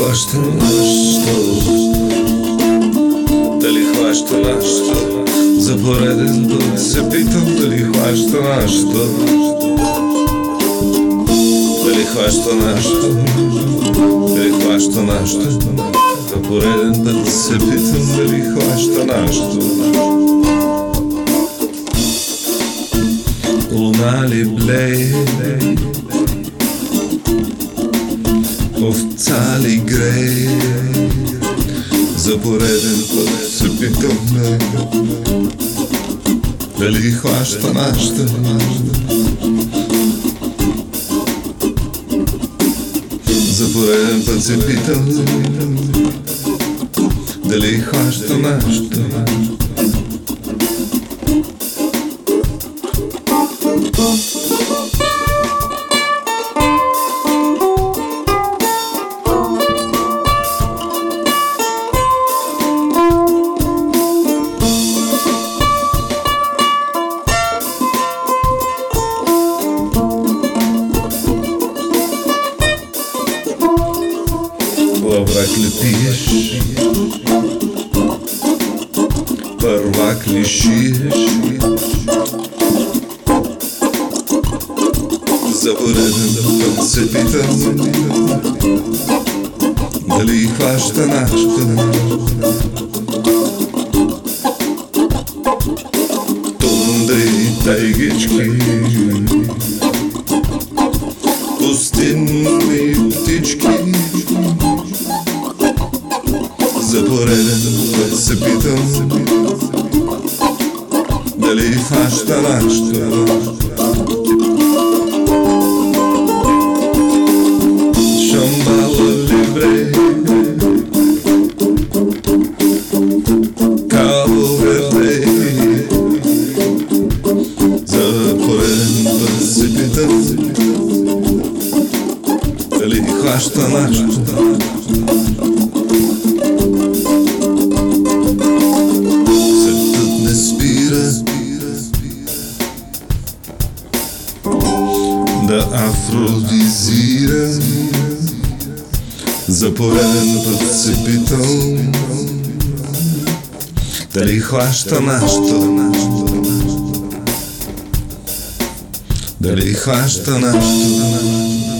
Хваща нашето Дали хваща нашето? За пореден път се питам Дали хваща нашето? Дали хваща нашето? Дали хваща нашето? За пореден път се питам Дали хваща нашето? Луна ли блее Овца ли грее За пореден път се питаме Дали хваща нашата За пореден път се питам Дали хваща нашата Ли пиеш? Първак ли шиеш? За пореден път се питам Дали хваща нашата Тундри тайгички Дали хваща нашата Шамбала либре Каво верде За пореден път се питам Да афродизира За пореден път се питам Дали хваща нашата Дали хваща нашата